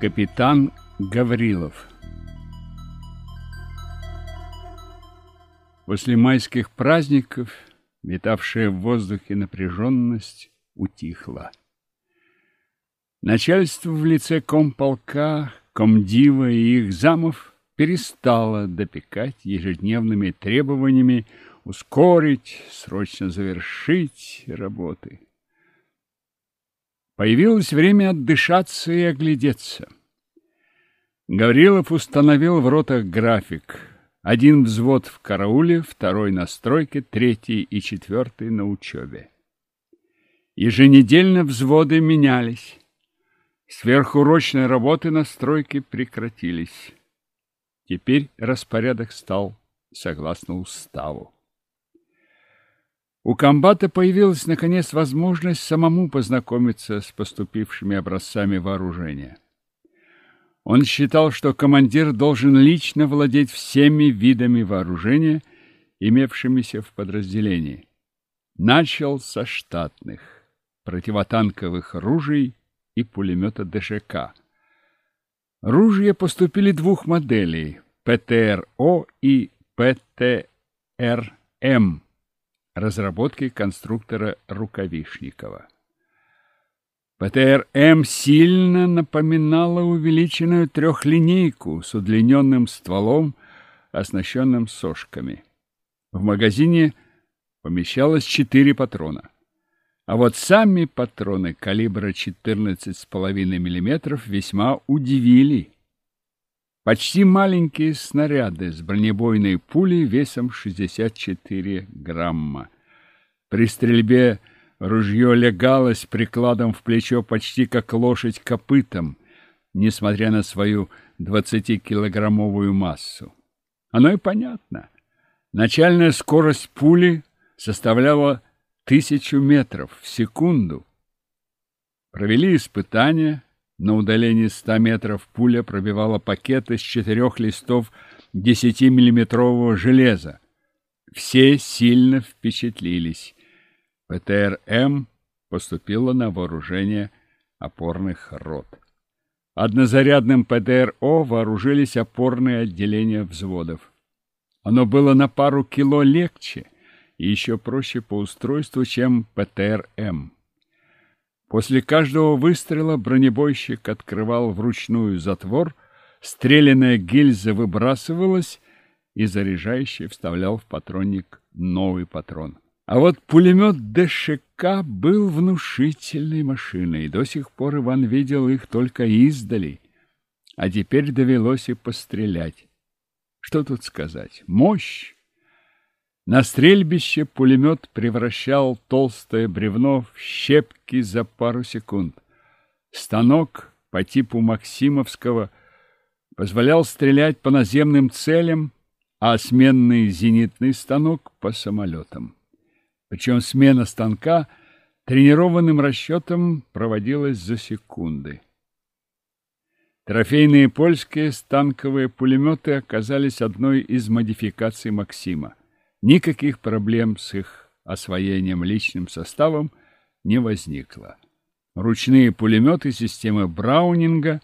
Капитан Гаврилов После майских праздников витавшая в воздухе напряженность утихла. Начальство в лице комполка, комдива и их замов перестало допекать ежедневными требованиями ускорить, срочно завершить работы. Появилось время отдышаться и оглядеться. Гаврилов установил в ротах график. Один взвод в карауле, второй на стройке, третий и четвертый на учебе. Еженедельно взводы менялись. Сверхурочные работы на стройке прекратились. Теперь распорядок стал согласно уставу. У комбата появилась, наконец, возможность самому познакомиться с поступившими образцами вооружения. Он считал, что командир должен лично владеть всеми видами вооружения, имевшимися в подразделении. Начал со штатных, противотанковых ружей и пулемета ДШК. Ружья поступили двух моделей – ПТРО и ПТРМ разработки конструктора Рукавишникова. ПТР-М сильно напоминала увеличенную трехлинейку с удлиненным стволом, оснащенным сошками. В магазине помещалось четыре патрона. А вот сами патроны калибра 14,5 мм весьма удивили. Почти маленькие снаряды с бронебойной пулей весом 64 грамма. При стрельбе ружье легалось прикладом в плечо почти как лошадь копытом, несмотря на свою 20-килограммовую массу. Оно и понятно. Начальная скорость пули составляла тысячу метров в секунду. Провели испытания, на удалении 100 метров пуля пробивала пакет из четырех листов 10-миллиметрового железа. Все сильно впечатлились. ПТР-М поступила на вооружение опорных рот. Однозарядным ПТР-О вооружились опорные отделения взводов. Оно было на пару кило легче и еще проще по устройству, чем ПТР-М. После каждого выстрела бронебойщик открывал вручную затвор, стрелянная гильза выбрасывалась, и заряжающий вставлял в патронник новый патрон. А вот пулемет ДШК был внушительной машиной, и до сих пор Иван видел их только издали, а теперь довелось и пострелять. Что тут сказать? Мощь! На стрельбище пулемет превращал толстое бревно в щепки за пару секунд. Станок по типу Максимовского позволял стрелять по наземным целям, а сменный зенитный станок по самолетам. Причем смена станка тренированным расчетом проводилась за секунды. Трофейные польские станковые пулеметы оказались одной из модификаций Максима. Никаких проблем с их освоением личным составом не возникло. Ручные пулеметы системы Браунинга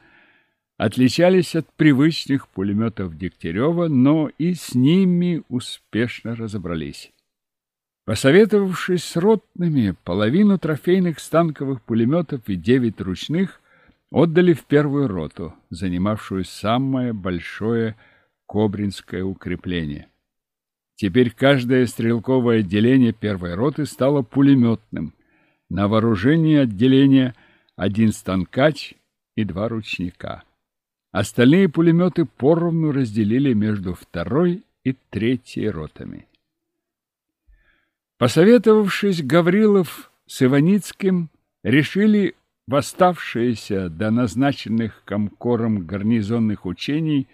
отличались от привычных пулеметов Дегтярева, но и с ними успешно разобрались. Посоветовавшись с ротными, половину трофейных станковых пулеметов и девять ручных отдали в первую роту, занимавшую самое большое Кобринское укрепление. Теперь каждое стрелковое отделение первой роты стало пулеметным. На вооружении отделения один станкач и два ручника. Остальные пулеметы поровну разделили между второй и третьей ротами. Посоветовавшись, Гаврилов с Иваницким решили в оставшееся до назначенных комкором гарнизонных учений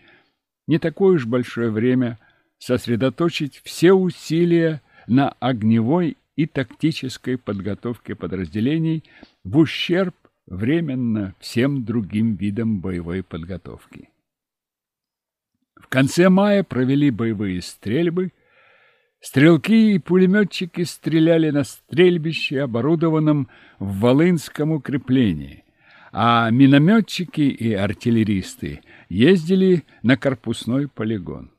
не такое уж большое время – сосредоточить все усилия на огневой и тактической подготовке подразделений в ущерб временно всем другим видам боевой подготовки. В конце мая провели боевые стрельбы. Стрелки и пулеметчики стреляли на стрельбище, оборудованном в Волынском укреплении, а минометчики и артиллеристы ездили на корпусной полигон.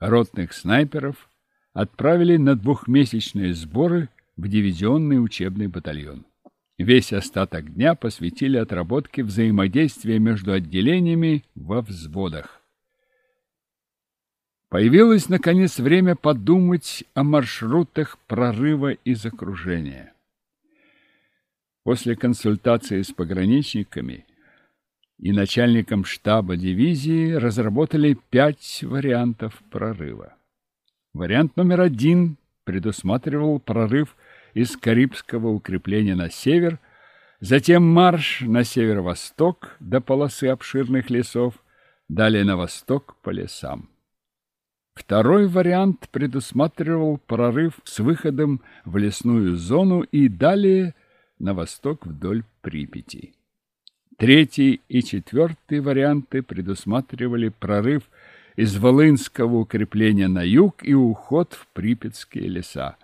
Ротных снайперов отправили на двухмесячные сборы в дивизионный учебный батальон. Весь остаток дня посвятили отработке взаимодействия между отделениями во взводах. Появилось, наконец, время подумать о маршрутах прорыва из окружения. После консультации с пограничниками и начальником штаба дивизии разработали пять вариантов прорыва. Вариант номер один предусматривал прорыв из Карибского укрепления на север, затем марш на северо-восток до полосы обширных лесов, далее на восток по лесам. Второй вариант предусматривал прорыв с выходом в лесную зону и далее на восток вдоль Припяти. Третий и четвертый варианты предусматривали прорыв из Волынского укрепления на юг и уход в Припятские леса.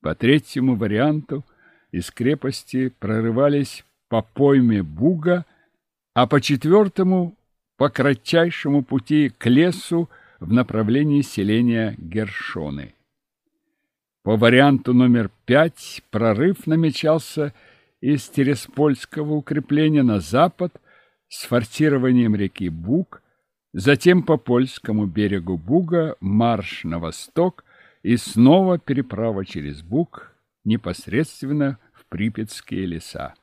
По третьему варианту из крепости прорывались по пойме Буга, а по четвертому – по кратчайшему пути к лесу в направлении селения Гершоны. По варианту номер пять прорыв намечался из Тереспольского укрепления на запад с форсированием реки Буг, затем по польскому берегу Буга марш на восток и снова переправа через Буг непосредственно в Припятские леса.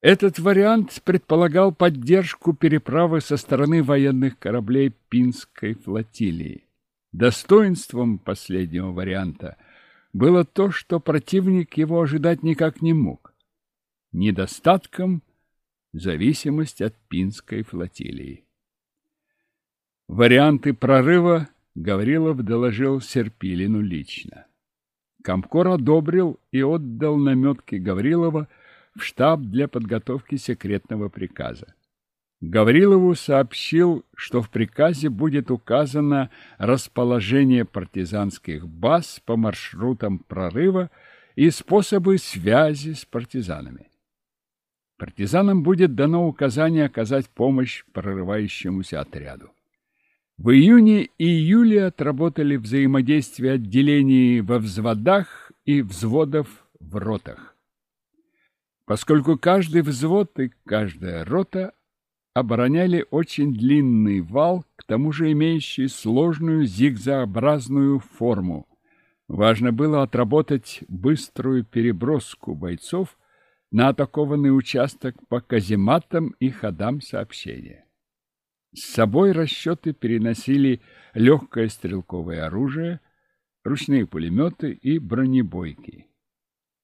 Этот вариант предполагал поддержку переправы со стороны военных кораблей Пинской флотилии. Достоинством последнего варианта было то, что противник его ожидать никак не мог. Недостатком – зависимость от Пинской флотилии. Варианты прорыва Гаврилов доложил Серпилину лично. Комкор одобрил и отдал наметки Гаврилова в штаб для подготовки секретного приказа. Гаврилову сообщил, что в приказе будет указано расположение партизанских баз по маршрутам прорыва и способы связи с партизанами. Партизанам будет дано указание оказать помощь прорывающемуся отряду. В июне и июле отработали взаимодействие отделений во взводах и взводов в ротах. Поскольку каждый взвод и каждая рота обороняли очень длинный вал, к тому же имеющий сложную зигзообразную форму, важно было отработать быструю переброску бойцов на атакованный участок по казематам и ходам сообщения. С собой расчеты переносили легкое стрелковое оружие, ручные пулеметы и бронебойки.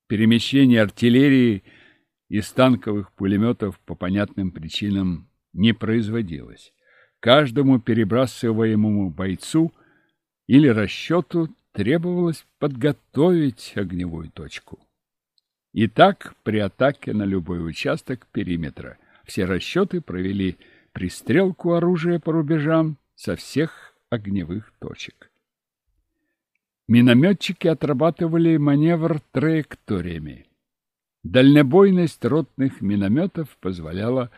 Перемещение артиллерии из танковых пулеметов по понятным причинам не производилось. Каждому перебрасываемому бойцу или расчету требовалось подготовить огневую точку. И так при атаке на любой участок периметра все расчеты провели пристрелку оружия по рубежам со всех огневых точек. Минометчики отрабатывали маневр траекториями. Дальнобойность ротных минометов позволяла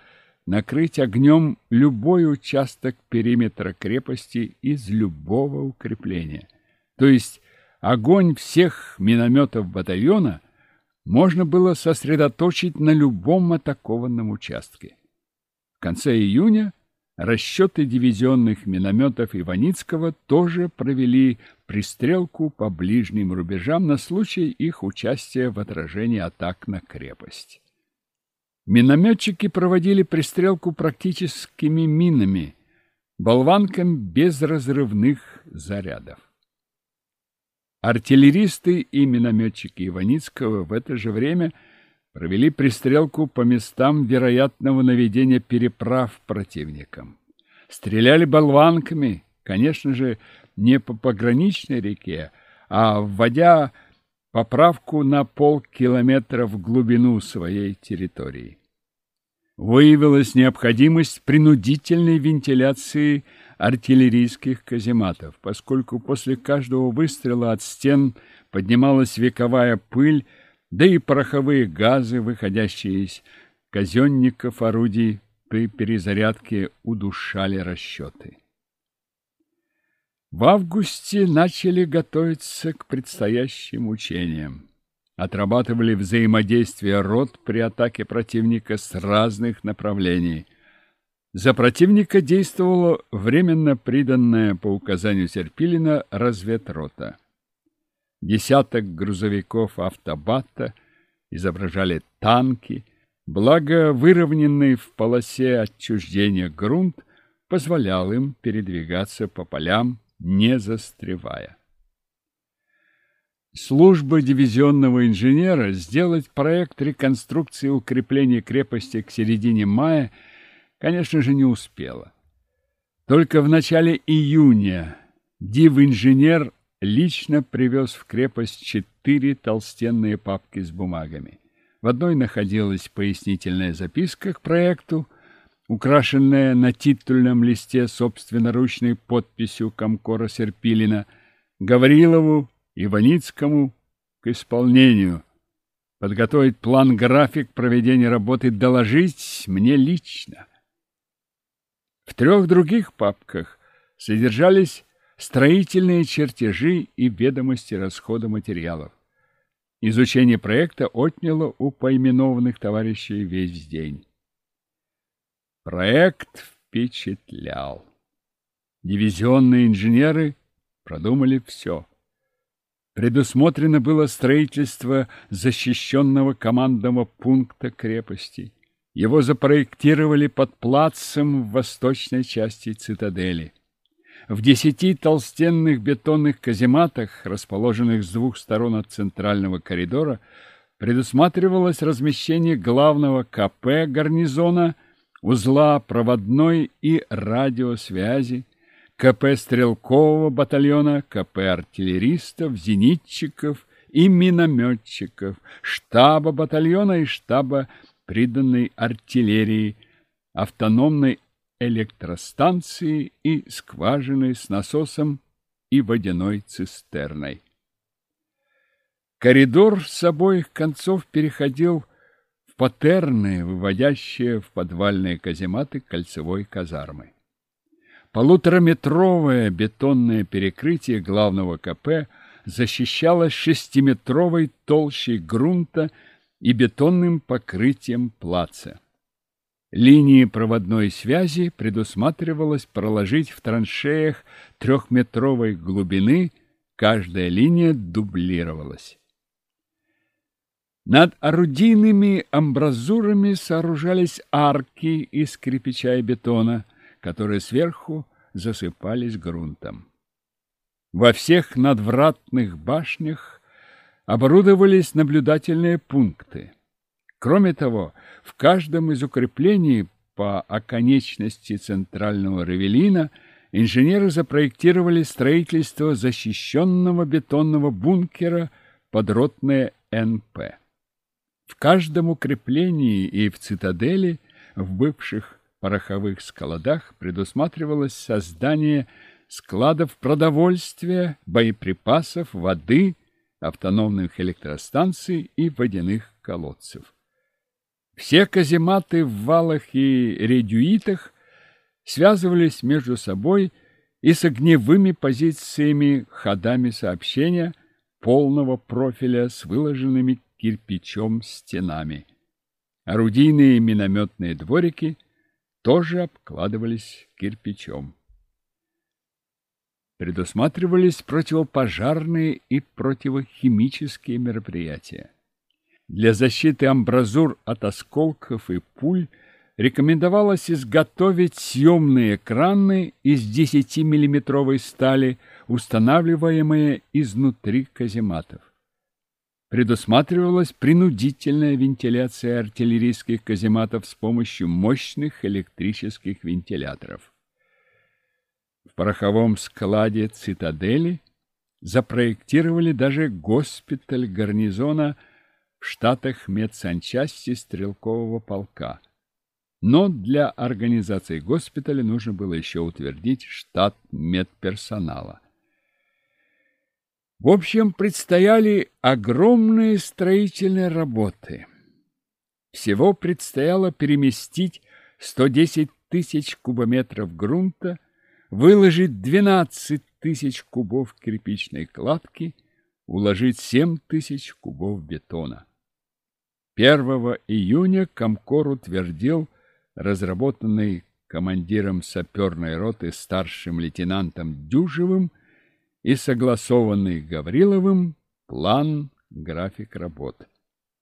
накрыть огнем любой участок периметра крепости из любого укрепления. То есть огонь всех минометов батальона можно было сосредоточить на любом атакованном участке. В конце июня расчеты дивизионных минометов Иваницкого тоже провели пристрелку по ближним рубежам на случай их участия в отражении атак на крепость. Минометчики проводили пристрелку практическими минами, болванком без разрывных зарядов. Артиллеристы и минометчики Иваницкого в это же время – провели пристрелку по местам вероятного наведения переправ противникам. Стреляли болванками, конечно же, не по пограничной реке, а вводя поправку на полкилометра в глубину своей территории. Выявилась необходимость принудительной вентиляции артиллерийских казематов, поскольку после каждого выстрела от стен поднималась вековая пыль, да и пороховые газы, выходящие из казенников орудий при перезарядке, удушали расчеты. В августе начали готовиться к предстоящим учениям. Отрабатывали взаимодействие рот при атаке противника с разных направлений. За противника действовала временно приданная по указанию Серпилина разведрота. Десяток грузовиков автобата изображали танки, благо выровненный в полосе отчуждения грунт позволял им передвигаться по полям не застревая. Служба дивизионного инженера сделать проект реконструкции и укрепления крепости к середине мая, конечно же, не успела. Только в начале июня див-инженер лично привез в крепость четыре толстенные папки с бумагами. В одной находилась пояснительная записка к проекту, украшенная на титульном листе собственноручной подписью комкора Серпилина, Гаврилову Иваницкому к исполнению. Подготовить план-график проведения работы, доложить мне лично. В трех других папках содержались строительные чертежи и ведомости расхода материалов. Изучение проекта отняло у поименованных товарищей весь день. Проект впечатлял. Дивизионные инженеры продумали все. Предусмотрено было строительство защищенного командного пункта крепости. Его запроектировали под плацем в восточной части цитадели. В десяти толстенных бетонных казематах, расположенных с двух сторон от центрального коридора, предусматривалось размещение главного КП гарнизона – узла проводной и радиосвязи, КП стрелкового батальона, КП артиллеристов, зенитчиков и минометчиков, штаба батальона и штаба приданной артиллерии, автономной электростанции и скважины с насосом и водяной цистерной. Коридор с обоих концов переходил патерны, выводящие в подвальные казематы кольцевой казармы. Полутораметровое бетонное перекрытие главного КП защищалось шестиметровой толщей грунта и бетонным покрытием плаца. Линии проводной связи предусматривалось проложить в траншеях трехметровой глубины, каждая линия дублировалась. Над орудийными амбразурами сооружались арки из кирпича и бетона, которые сверху засыпались грунтом. Во всех надвратных башнях оборудовались наблюдательные пункты. Кроме того, в каждом из укреплений по оконечности центрального ревелина инженеры запроектировали строительство защищенного бетонного бункера под ротное НП. В каждом укреплении и в цитадели, в бывших пороховых складах предусматривалось создание складов продовольствия, боеприпасов, воды, автономных электростанций и водяных колодцев. Все казематы в валах и редюитах связывались между собой и с огневыми позициями ходами сообщения полного профиля с выложенными кирпичом стенами. Орудийные минометные дворики тоже обкладывались кирпичом. Предусматривались противопожарные и противохимические мероприятия. Для защиты амбразур от осколков и пуль рекомендовалось изготовить съемные краны из 10-миллиметровой стали, устанавливаемые изнутри казематов предусматривалась принудительная вентиляция артиллерийских казематов с помощью мощных электрических вентиляторов. В пороховом складе цитадели запроектировали даже госпиталь гарнизона в штатах медсанчасти стрелкового полка. Но для организации госпиталя нужно было еще утвердить штат медперсонала. В общем, предстояли огромные строительные работы. Всего предстояло переместить 110 тысяч кубометров грунта, выложить 12 тысяч кубов кирпичной кладки, уложить 7 тысяч кубов бетона. 1 июня Комкор утвердил разработанный командиром саперной роты старшим лейтенантом Дюжевым и согласованный Гавриловым план график работ.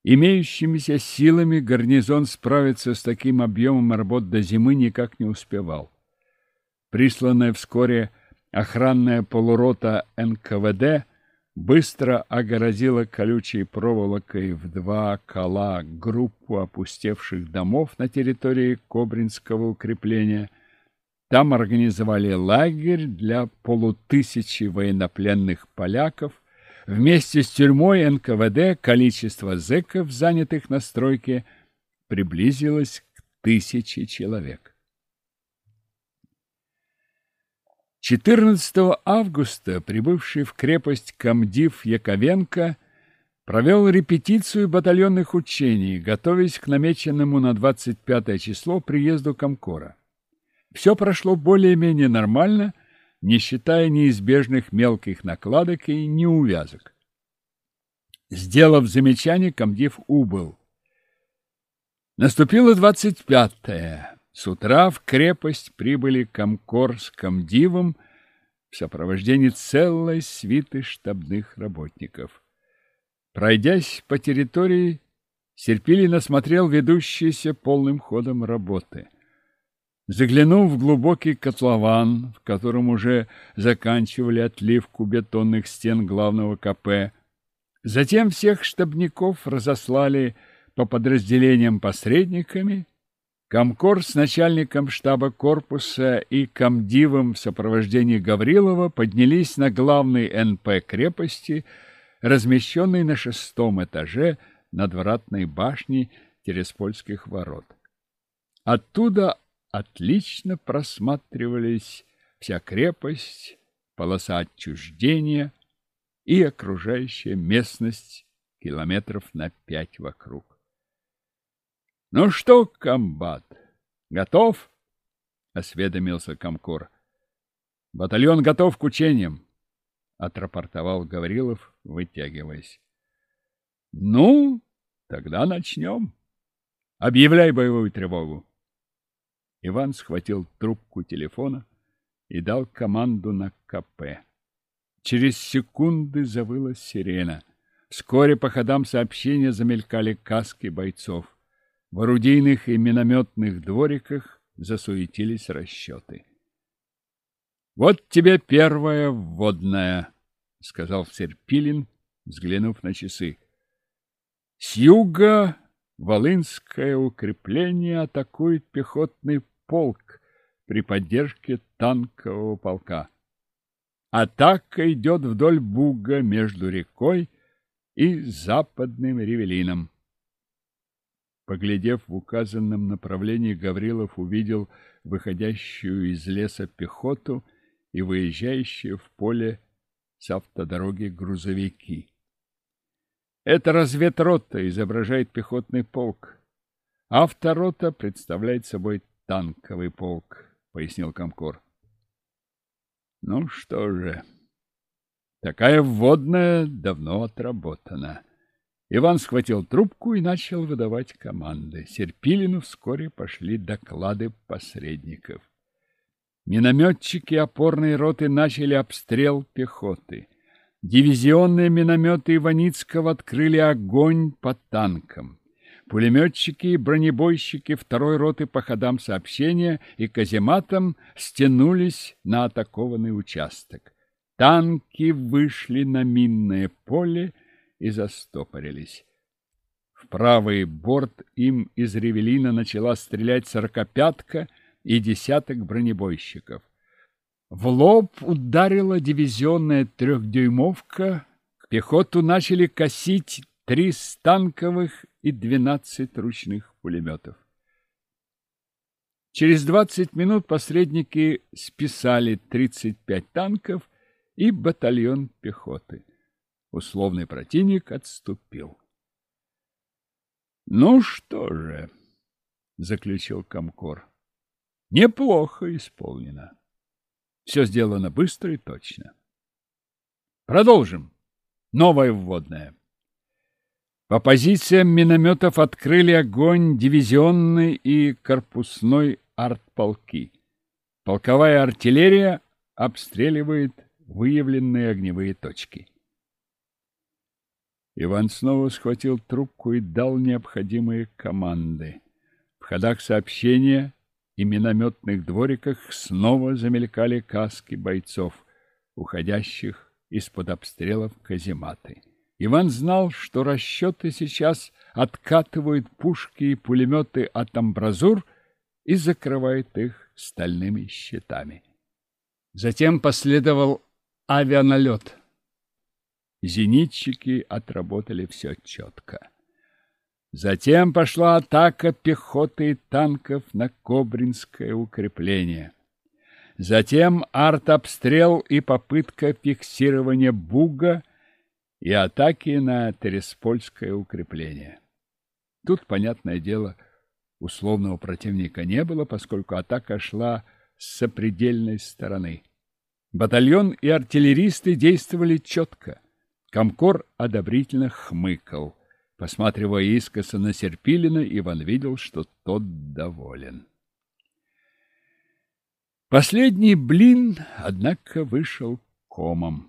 Имеющимися силами гарнизон справиться с таким объемом работ до зимы никак не успевал. Присланная вскоре охранная полурота НКВД быстро огородила колючей проволокой в два кола группу опустевших домов на территории Кобринского укрепления. Там организовали лагерь для полутысячи военнопленных поляков. Вместе с тюрьмой НКВД количество зэков, занятых на стройке, приблизилось к тысяче человек. 14 августа прибывший в крепость комдив Яковенко провел репетицию батальонных учений, готовясь к намеченному на 25 число приезду Комкора. Все прошло более-менее нормально, не считая неизбежных мелких накладок и неувязок. Сделав замечание, комдив убыл. Наступило 25-е. С утра в крепость прибыли Комкор с комдивом в сопровождении целой свиты штабных работников. Пройдясь по территории, Серпилин осмотрел ведущиеся полным ходом работы. Заглянув в глубокий котлован, в котором уже заканчивали отливку бетонных стен главного КП, затем всех штабников разослали по подразделениям посредниками, Комкор с начальником штаба корпуса и комдивом в сопровождении Гаврилова поднялись на главный НП крепости, размещенный на шестом этаже надвратной башни Тереспольских ворот. Оттуда отлично просматривались вся крепость, полоса отчуждения и окружающая местность километров на пять вокруг. Ну что, комбат, готов? осведомился комкор. Батальон готов к учениям, отрапортовал Гаврилов, вытягиваясь. Ну, тогда начнем. Объявляй боевую тревогу. Иван схватил трубку телефона и дал команду на КП. Через секунды завыла сирена. Вскоре по ходам сообщения замелькали каски бойцов. В орудийных и минометных двориках засуетились расчеты. — Вот тебе первая вводная, — сказал Серпилин, взглянув на часы. — С юга Волынское укрепление атакует пехотный полк при поддержке танкового полка. Атака идет вдоль Буга между рекой и западным Ревелином. Поглядев в указанном направлении, Гаврилов увидел выходящую из леса пехоту и выезжающие в поле с автодороги грузовики. Это разведрота изображает пехотный полк. Авторота представляет собой танковый полк, пояснил Комкор. Ну что же, такая вводная давно отработана. Иван схватил трубку и начал выдавать команды. Серпилину вскоре пошли доклады посредников. Минометчики опорной роты начали обстрел пехоты. Дивизионные минометы Иваницкого открыли огонь по танкам. Пулеметчики и бронебойщики второй роты по ходам сообщения и казематам стянулись на атакованный участок. Танки вышли на минное поле и застопорились. В правый борт им из ревелина начала стрелять сорокопятка и десяток бронебойщиков. В лоб ударила дивизионная трехдюймовка, пехоту начали косить три станковых и двенадцать ручных пулеметов. Через двадцать минут посредники списали тридцать пять танков и батальон пехоты. Условный противник отступил. Ну что же, заключил Комкор. Неплохо исполнено. Все сделано быстро и точно. Продолжим. Новое вводное. По позициям минометов открыли огонь дивизионный и корпусной артполки. Полковая артиллерия обстреливает выявленные огневые точки. Иван снова схватил трубку и дал необходимые команды. В ходах сообщения и минометных двориках снова замелькали каски бойцов, уходящих из-под обстрелов казематы. Иван знал, что расчеты сейчас откатывают пушки и пулеметы от амбразур и закрывают их стальными щитами. Затем последовал авианалет – Зенитчики отработали все четко. Затем пошла атака пехоты и танков на Кобринское укрепление. Затем артобстрел и попытка фиксирования Буга и атаки на Тереспольское укрепление. Тут, понятное дело, условного противника не было, поскольку атака шла с сопредельной стороны. Батальон и артиллеристы действовали четко. Комкор одобрительно хмыкал. Посматривая искоса на Серпилина, Иван видел, что тот доволен. Последний блин, однако, вышел комом.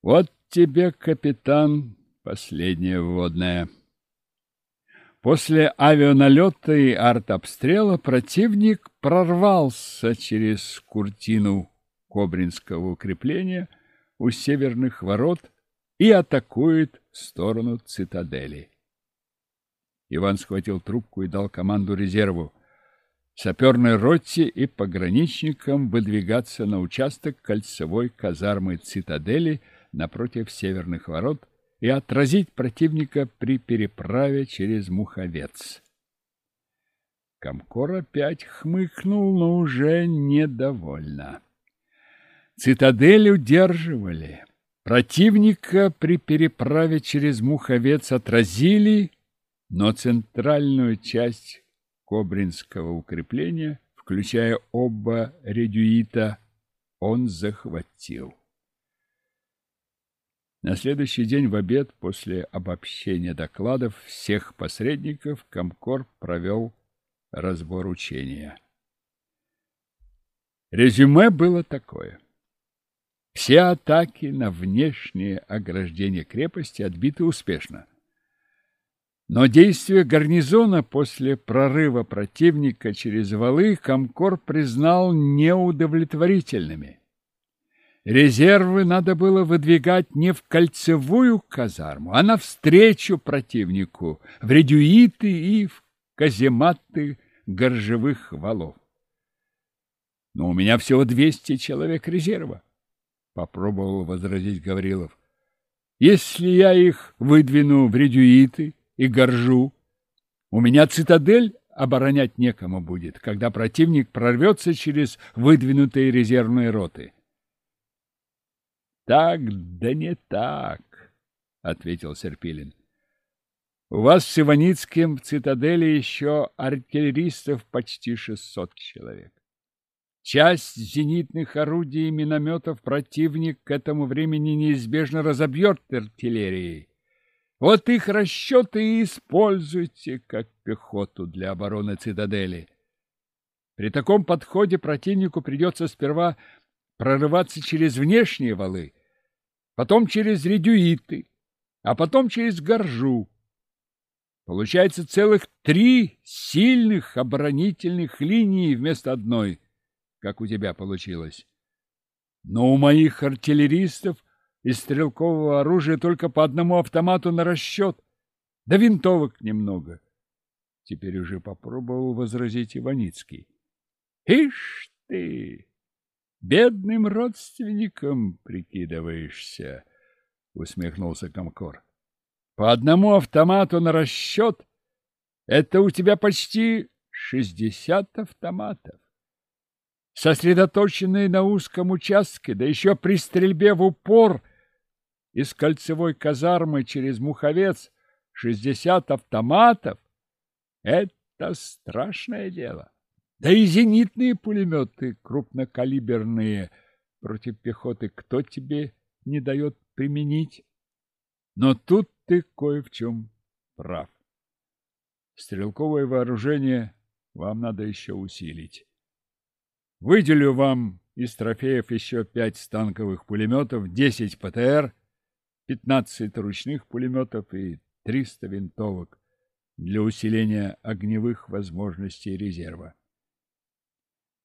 Вот тебе, капитан, последняя вводная. После авианалета и артобстрела противник прорвался через куртину Кобринского укрепления — у северных ворот и атакует в сторону цитадели. Иван схватил трубку и дал команду резерву саперной роте и пограничникам выдвигаться на участок кольцевой казармы цитадели напротив северных ворот и отразить противника при переправе через Муховец. Комкор опять хмыкнул, но уже недовольно. Цитадель удерживали. Противника при переправе через Муховец отразили, но центральную часть Кобринского укрепления, включая оба редюита, он захватил. На следующий день в обед после обобщения докладов всех посредников Комкор провел разбор учения. Резюме было такое. Все атаки на внешнее ограждение крепости отбиты успешно. Но действия гарнизона после прорыва противника через валы Комкор признал неудовлетворительными. Резервы надо было выдвигать не в кольцевую казарму, а навстречу противнику, в редюиты и в казематы горжевых валов. Но у меня всего 200 человек резерва. — попробовал возразить Гаврилов. «Если я их выдвину в редюиты и горжу, у меня цитадель оборонять некому будет, когда противник прорвется через выдвинутые резервные роты». «Так да не так», — ответил Серпилин. «У вас с Иваницким в цитадели еще артиллеристов почти шестьсот человек. Часть зенитных орудий и минометов противник к этому времени неизбежно разобьет артиллерией. Вот их расчеты и используйте как пехоту для обороны цитадели. При таком подходе противнику придется сперва прорываться через внешние валы, потом через редюиты, а потом через горжу. Получается целых три сильных оборонительных линии вместо одной как у тебя получилось. Но у моих артиллеристов из стрелкового оружия только по одному автомату на расчет, да винтовок немного. Теперь уже попробовал возразить Иваницкий. Ишь ты, бедным родственником прикидываешься, усмехнулся Комкор. По одному автомату на расчет — это у тебя почти шестьдесят автоматов сосредоточенные на узком участке, да еще при стрельбе в упор, из кольцевой казармы через Муховец шестьдесят автоматов — это страшное дело. Да и зенитные пулеметы крупнокалиберные против пехоты кто тебе не дает применить? Но тут ты кое в чем прав. Стрелковое вооружение вам надо еще усилить. Выделю вам из трофеев еще пять станковых пулеметов, десять ПТР, пятнадцать ручных пулеметов и триста винтовок для усиления огневых возможностей резерва. —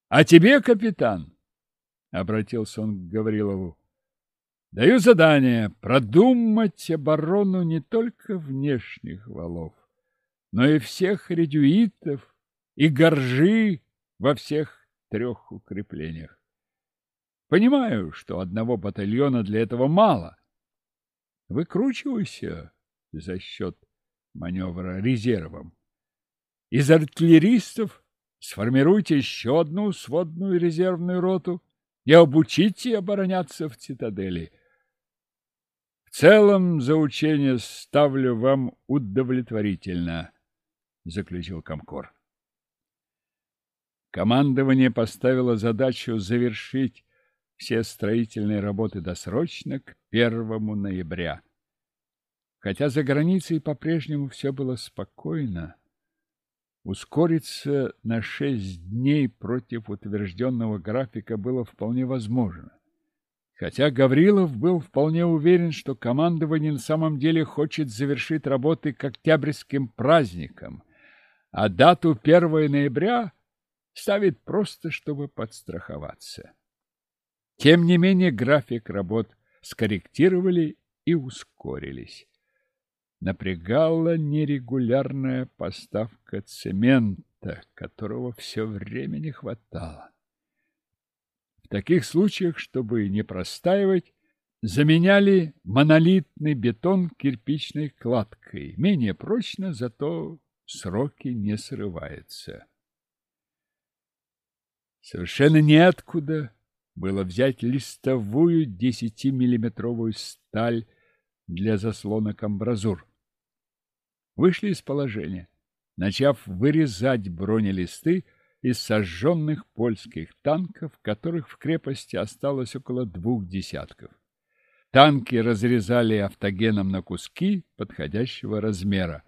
А тебе, капитан, — обратился он к Гаврилову, — даю задание продумать оборону не только внешних валов, но и всех редюитов и горжи во всех трех укреплениях. Понимаю, что одного батальона для этого мало. Выкручивайся за счет маневра резервом. Из артиллеристов сформируйте еще одну сводную резервную роту и обучите обороняться в цитадели. В целом за учение ставлю вам удовлетворительно, заключил Комкор. Командование поставило задачу завершить все строительные работы досрочно к 1 ноября. Хотя за границей по-прежнему все было спокойно, ускориться на шесть дней против утвержденного графика было вполне возможно. Хотя Гаврилов был вполне уверен, что командование на самом деле хочет завершить работы к октябрьским праздникам, а дату 1 ноября ставит просто, чтобы подстраховаться. Тем не менее, график работ скорректировали и ускорились. Напрягала нерегулярная поставка цемента, которого все время не хватало. В таких случаях, чтобы не простаивать, заменяли монолитный бетон кирпичной кладкой. Менее прочно, зато сроки не срываются. Совершенно неоткуда было взять листовую десятимиллиметровую сталь для заслонок амбразур. Вышли из положения, начав вырезать бронелисты из сожженных польских танков, которых в крепости осталось около двух десятков. Танки разрезали автогеном на куски подходящего размера.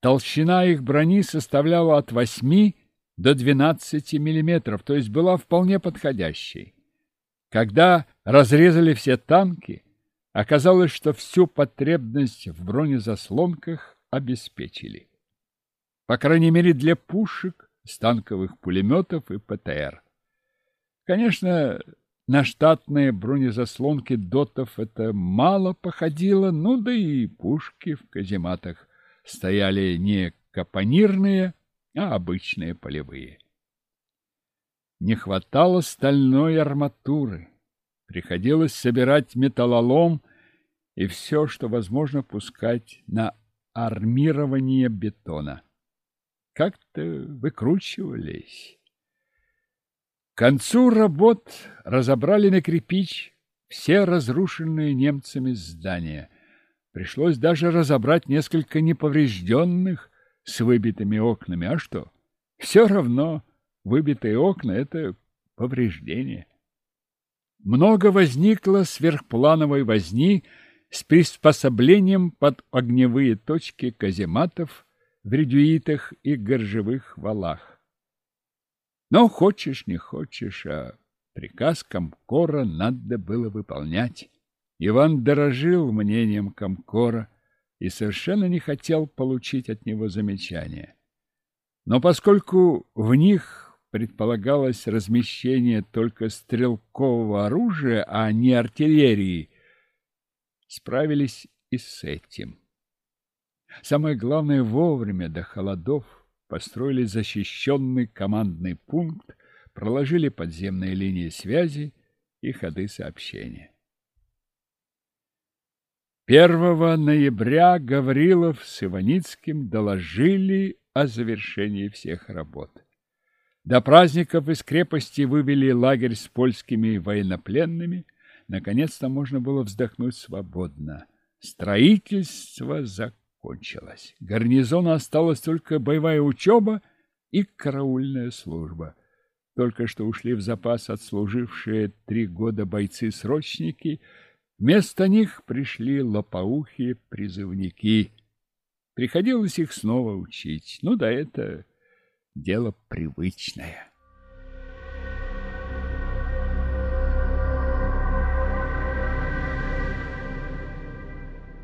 Толщина их брони составляла от 8 до 12 миллиметров, то есть была вполне подходящей. Когда разрезали все танки, оказалось, что всю потребность в бронезаслонках обеспечили. По крайней мере, для пушек, станковых пулеметов и ПТР. Конечно, на штатные бронезаслонки дотов это мало походило, ну да и пушки в казематах стояли не капонирные, а обычные полевые не хватало стальной арматуры. Приходилось собирать металлолом и все, что возможно пускать на армирование бетона. Как-то выкручивались. К концу работ разобрали на кирпич все разрушенные немцами здания. Пришлось даже разобрать несколько неповрежденных с выбитыми окнами. А что? Все равно Выбитые окна — это повреждение. Много возникло сверхплановой возни с приспособлением под огневые точки казематов в редюитах и горжевых валах. Но хочешь, не хочешь, а приказ Комкора надо было выполнять. Иван дорожил мнением Комкора и совершенно не хотел получить от него замечания. Но поскольку в них предполагалось размещение только стрелкового оружия, а не артиллерии, справились и с этим. Самое главное, вовремя до холодов построили защищенный командный пункт, проложили подземные линии связи и ходы сообщения. 1 ноября Гаврилов с Иваницким доложили о завершении всех работ. До праздников из крепости вывели лагерь с польскими военнопленными. Наконец-то можно было вздохнуть свободно. Строительство закончилось. Гарнизону осталась только боевая учеба и караульная служба. Только что ушли в запас отслужившие три года бойцы-срочники, вместо них пришли лопоухие призывники. Приходилось их снова учить. Ну да это дело привычное.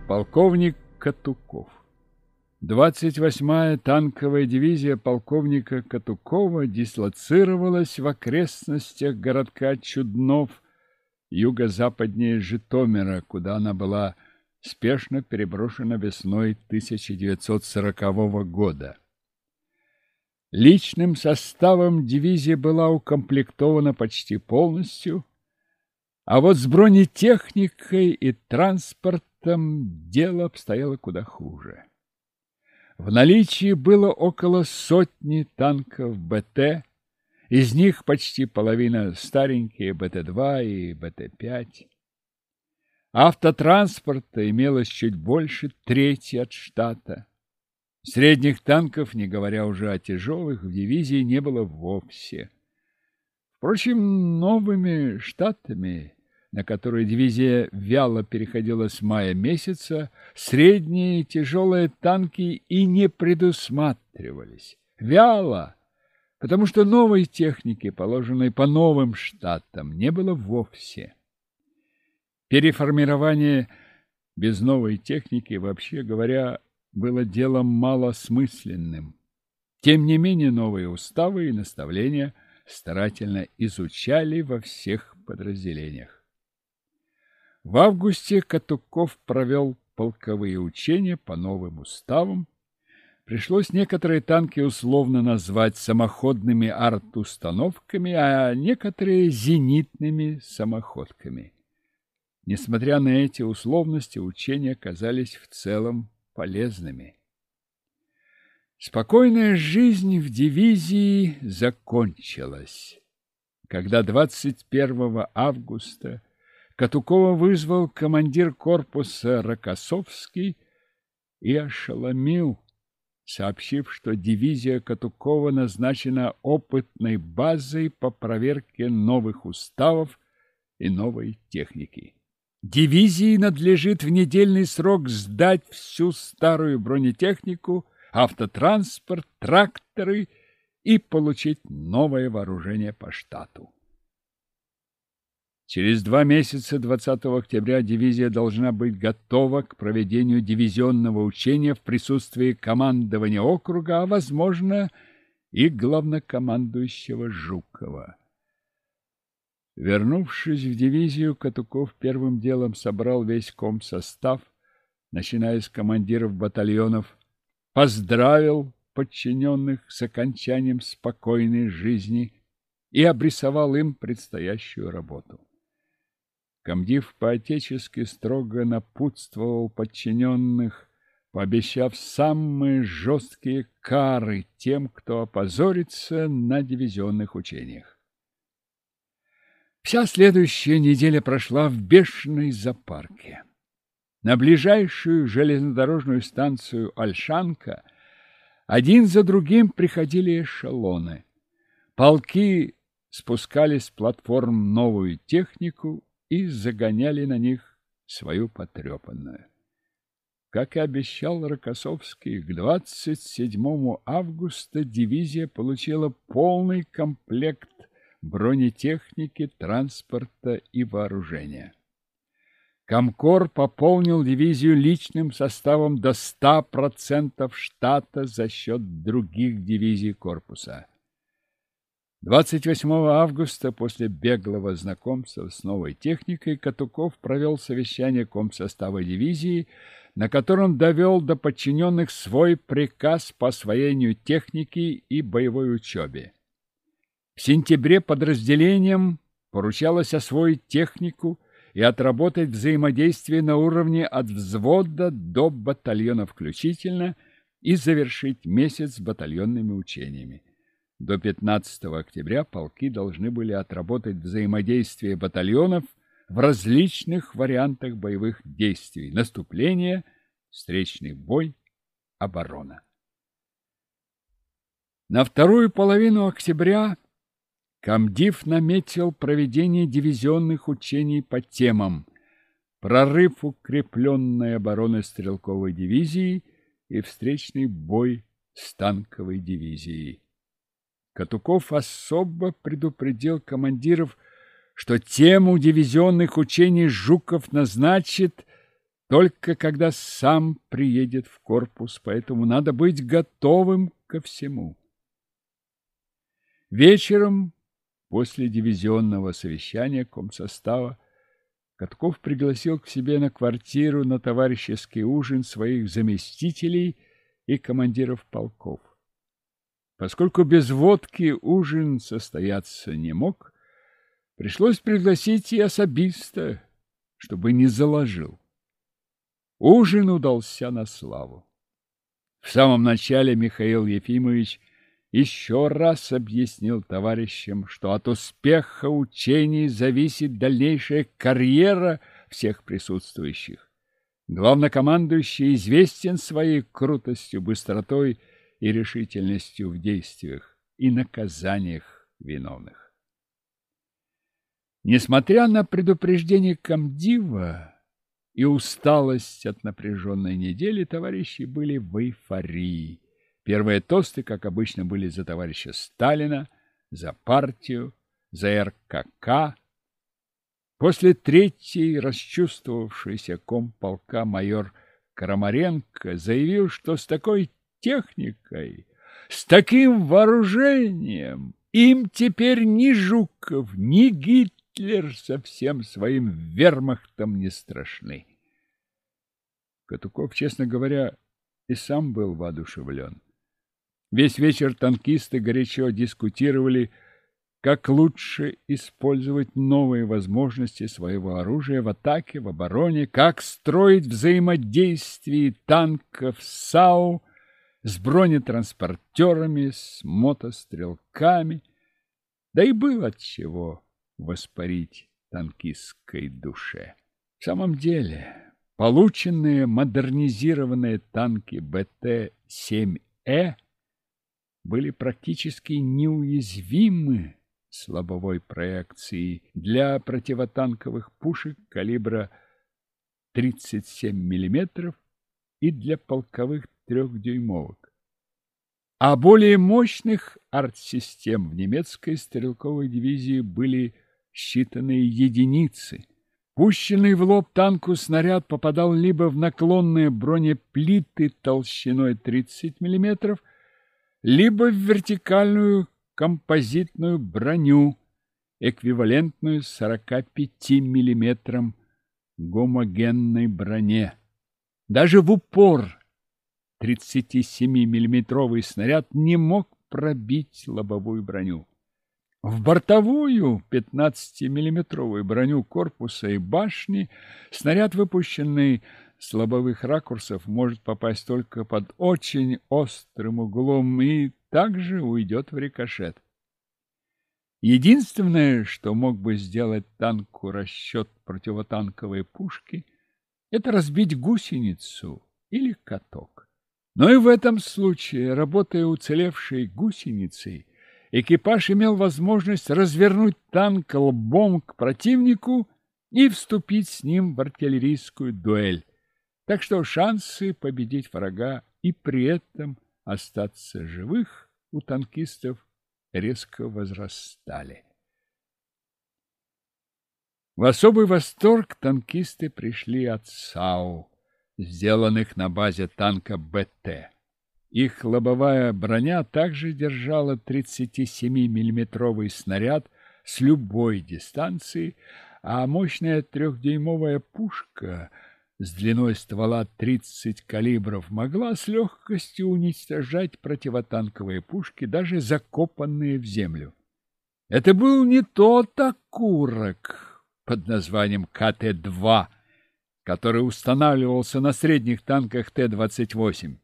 Полковник Катуков 28-я танковая дивизия полковника Катукова дислоцировалась в окрестностях городка Чуднов, юго-западнее Житомира, куда она была спешно переброшена весной 1940 года. Личным составом дивизия была укомплектована почти полностью, а вот с бронетехникой и транспортом дело обстояло куда хуже. В наличии было около сотни танков БТ, из них почти половина старенькие БТ-2 и БТ-5. Автотранспорта имелось чуть больше трети от штата. Средних танков, не говоря уже о тяжелых, в дивизии не было вовсе. Впрочем, новыми штатами на которые дивизия вяло переходила с мая месяца, средние тяжелые танки и не предусматривались. Вяло, потому что новой техники, положенной по новым штатам, не было вовсе. Переформирование без новой техники, вообще говоря, было делом малосмысленным. Тем не менее, новые уставы и наставления старательно изучали во всех подразделениях. В августе Катуков провел полковые учения по новым уставам. Пришлось некоторые танки условно назвать самоходными арт-установками, а некоторые зенитными самоходками. Несмотря на эти условности, учения оказались в целом полезными. Спокойная жизнь в дивизии закончилась, когда 21 августа Катукова вызвал командир корпуса Рокоссовский и ошеломил, сообщив, что дивизия Катукова назначена опытной базой по проверке новых уставов и новой техники. Дивизии надлежит в недельный срок сдать всю старую бронетехнику, автотранспорт, тракторы и получить новое вооружение по штату. Через два месяца, 20 октября, дивизия должна быть готова к проведению дивизионного учения в присутствии командования округа, а, возможно, и главнокомандующего Жукова. Вернувшись в дивизию, Катуков первым делом собрал весь комсостав, начиная с командиров батальонов, поздравил подчиненных с окончанием спокойной жизни и обрисовал им предстоящую работу. Комдив по-отечески строго напутствовал подчиненных, пообещав самые жесткие кары тем, кто опозорится на дивизионных учениях. Вся следующая неделя прошла в бешеной запарке. На ближайшую железнодорожную станцию Альшанка один за другим приходили эшелоны. Полки спускали с платформ новую технику и загоняли на них свою потрепанную. Как и обещал Рокоссовский, к 27 августа дивизия получила полный комплект бронетехники, транспорта и вооружения. Комкор пополнил дивизию личным составом до 100% штата за счет других дивизий корпуса. 28 августа после беглого знакомства с новой техникой Катуков провел совещание комсостава дивизии, на котором довел до подчиненных свой приказ по освоению техники и боевой учебе. В сентябре подразделениям поручалось освоить технику и отработать взаимодействие на уровне от взвода до батальона включительно и завершить месяц батальонными учениями. До 15 октября полки должны были отработать взаимодействие батальонов в различных вариантах боевых действий – наступление, встречный бой, оборона. На вторую половину октября комдив наметил проведение дивизионных учений по темам прорыв укрепленной обороны стрелковой дивизии и встречный бой с танковой дивизией. Катуков особо предупредил командиров, что тему дивизионных учений Жуков назначит только когда сам приедет в корпус, поэтому надо быть готовым ко всему. Вечером, после дивизионного совещания комсостава, Катков пригласил к себе на квартиру на товарищеский ужин своих заместителей и командиров полков. Поскольку без водки ужин состояться не мог, пришлось пригласить и особиста, чтобы не заложил. Ужин удался на славу. В самом начале Михаил Ефимович еще раз объяснил товарищам, что от успеха учений зависит дальнейшая карьера всех присутствующих. Главнокомандующий известен своей крутостью, быстротой и решительностью в действиях и наказаниях виновных. Несмотря на предупреждение комдива и усталость от напряженной недели, товарищи были в эйфории. Первые тосты, как обычно, были за товарища Сталина, за партию, за РКК. После третьей расчувствовавшийся комполка майор Крамаренко заявил, что с такой техникой, с таким вооружением им теперь ни Жуков, ни Гитлер со всем своим вермахтом не страшны. Катуков, честно говоря, и сам был воодушевлен. Весь вечер танкисты горячо дискутировали, как лучше использовать новые возможности своего оружия в атаке, в обороне, как строить взаимодействие танков с САУ, с бронетранспортерами, с мотострелками. Да и было чего воспарить танкистской душе. В самом деле, полученные модернизированные танки БТ-7Э были практически неуязвимы слабовой проекции для противотанковых пушек калибра 37 мм и для полковых трехдюймовок. А более мощных артсистем в немецкой стрелковой дивизии были считанные единицы. Пущенный в лоб танку снаряд попадал либо в наклонные бронеплиты толщиной 30 мм, либо в вертикальную композитную броню, эквивалентную 45 миллиметрам гомогенной броне. Даже в упор 37-миллиметровый снаряд не мог пробить лобовую броню. В бортовую 15-миллиметровую броню корпуса и башни снаряд, выпущенный с лобовых ракурсов может попасть только под очень острым углом и также уйдет в рикошет. Единственное, что мог бы сделать танку расчет противотанковой пушки, это разбить гусеницу или каток. Но и в этом случае, работая уцелевшей гусеницей, экипаж имел возможность развернуть танк лбом к противнику и вступить с ним в артиллерийскую дуэль. Так что шансы победить врага и при этом остаться живых у танкистов резко возрастали. В особый восторг танкисты пришли от САУ, сделанных на базе танка БТ. Их лобовая броня также держала 37-миллиметровый снаряд с любой дистанции, а мощная трехдюймовая пушка — с длиной ствола 30 калибров могла с легкостью уничтожать противотанковые пушки, даже закопанные в землю. Это был не тот окурок под названием КТ-2, который устанавливался на средних танках Т-28.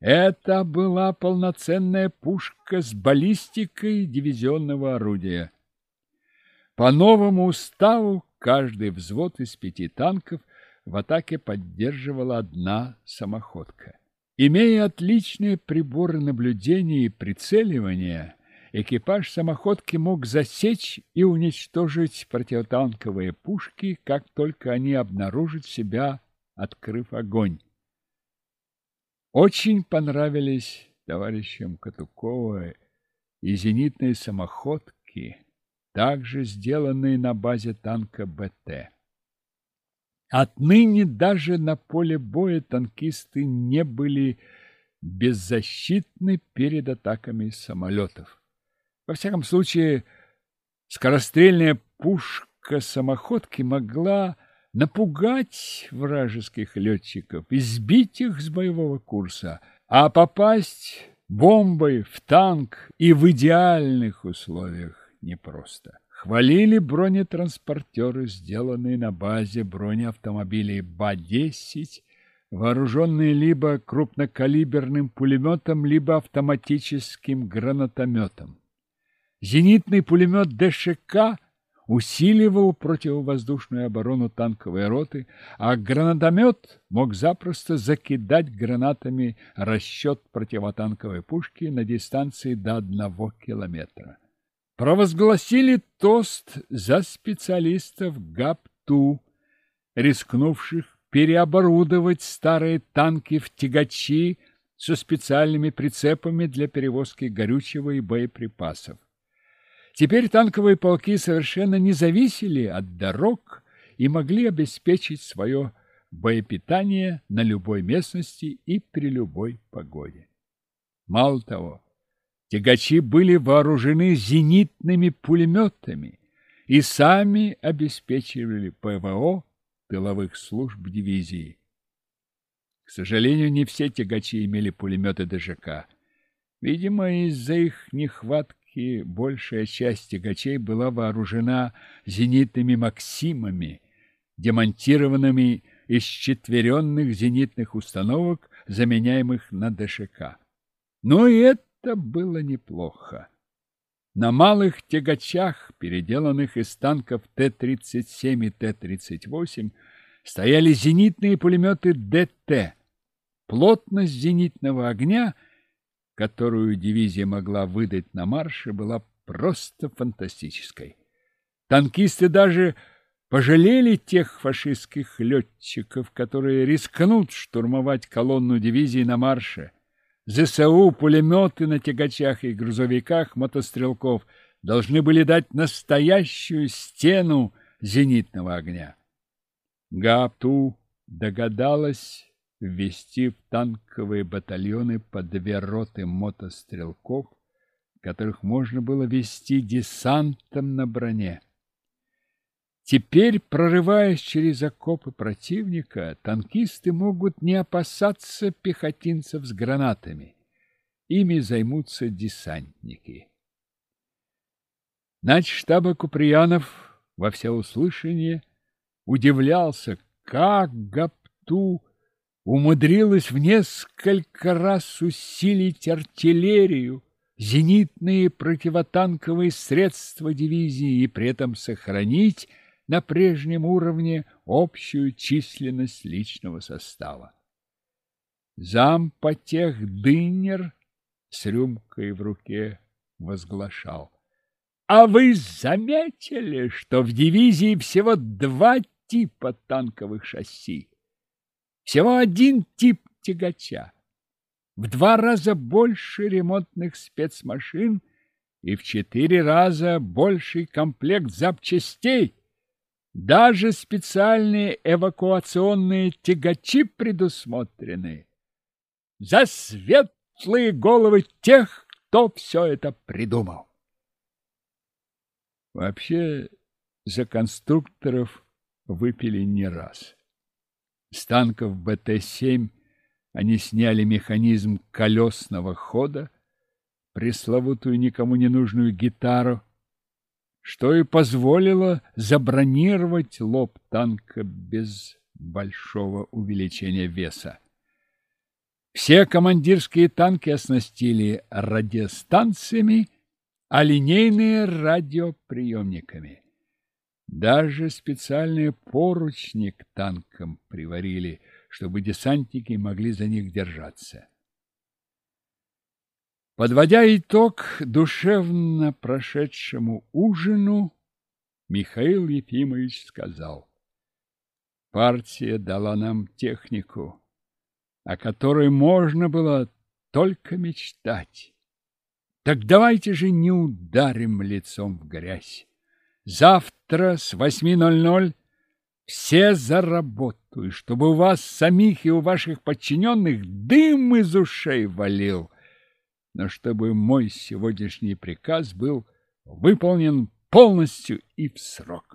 Это была полноценная пушка с баллистикой дивизионного орудия. По новому уставу каждый взвод из пяти танков в атаке поддерживала одна самоходка. Имея отличные приборы наблюдения и прицеливания, экипаж самоходки мог засечь и уничтожить противотанковые пушки, как только они обнаружат себя, открыв огонь. Очень понравились товарищам Катукова и зенитные самоходки, также сделанные на базе танка БТ. Отныне даже на поле боя танкисты не были беззащитны перед атаками самолетов. Во всяком случае, скорострельная пушка самоходки могла напугать вражеских летчиков и сбить их с боевого курса, а попасть бомбой в танк и в идеальных условиях непросто. Хвалили бронетранспортеры, сделанные на базе бронеавтомобилей БА-10, вооруженные либо крупнокалиберным пулеметом, либо автоматическим гранатометом. Зенитный пулемет ДШК усиливал противовоздушную оборону танковой роты, а гранатомет мог запросто закидать гранатами расчет противотанковой пушки на дистанции до одного километра провозгласили тост за специалистов ГАПТУ, рискнувших переоборудовать старые танки в тягачи со специальными прицепами для перевозки горючего и боеприпасов. Теперь танковые полки совершенно не зависели от дорог и могли обеспечить свое боепитание на любой местности и при любой погоде. Мало того, Тягачи были вооружены зенитными пулеметами и сами обеспечивали ПВО тыловых служб дивизии. К сожалению, не все тягачи имели пулеметы ДЖК. Видимо, из-за их нехватки большая часть тягачей была вооружена зенитными «Максимами», демонтированными из четверенных зенитных установок, заменяемых на ДШК. Но и это было неплохо. На малых тягачах, переделанных из танков Т-37 и Т-38, стояли зенитные пулеметы ДТ. Плотность зенитного огня, которую дивизия могла выдать на марше, была просто фантастической. Танкисты даже пожалели тех фашистских летчиков, которые рискнут штурмовать колонну дивизии на марше. ЗСУ, пулеметы на тягачах и грузовиках мотострелков должны были дать настоящую стену зенитного огня. Гапту догадалась ввести в танковые батальоны по две роты мотострелков, которых можно было вести десантом на броне. Теперь, прорываясь через окопы противника, танкисты могут не опасаться пехотинцев с гранатами. Ими займутся десантники. штаба Куприянов во всеуслышание удивлялся, как Гапту умудрилась в несколько раз усилить артиллерию, зенитные противотанковые средства дивизии и при этом сохранить на прежнем уровне общую численность личного состава. Зампотех Дынер с рюмкой в руке возглашал. А вы заметили, что в дивизии всего два типа танковых шасси? Всего один тип тягача. В два раза больше ремонтных спецмашин и в четыре раза больший комплект запчастей даже специальные эвакуационные тягачи предусмотрены. За светлые головы тех, кто все это придумал. Вообще, за конструкторов выпили не раз. С танков БТ-7 они сняли механизм колесного хода, пресловутую никому не нужную гитару, что и позволило забронировать лоб танка без большого увеличения веса. Все командирские танки оснастили радиостанциями, а линейные радиоприемниками. Даже специальные поручни к танкам приварили, чтобы десантники могли за них держаться. Подводя итог душевно прошедшему ужину, Михаил Ефимович сказал, «Партия дала нам технику, о которой можно было только мечтать. Так давайте же не ударим лицом в грязь. Завтра с 8.00 все за работу, и чтобы у вас самих и у ваших подчиненных дым из ушей валил, но чтобы мой сегодняшний приказ был выполнен полностью и в срок.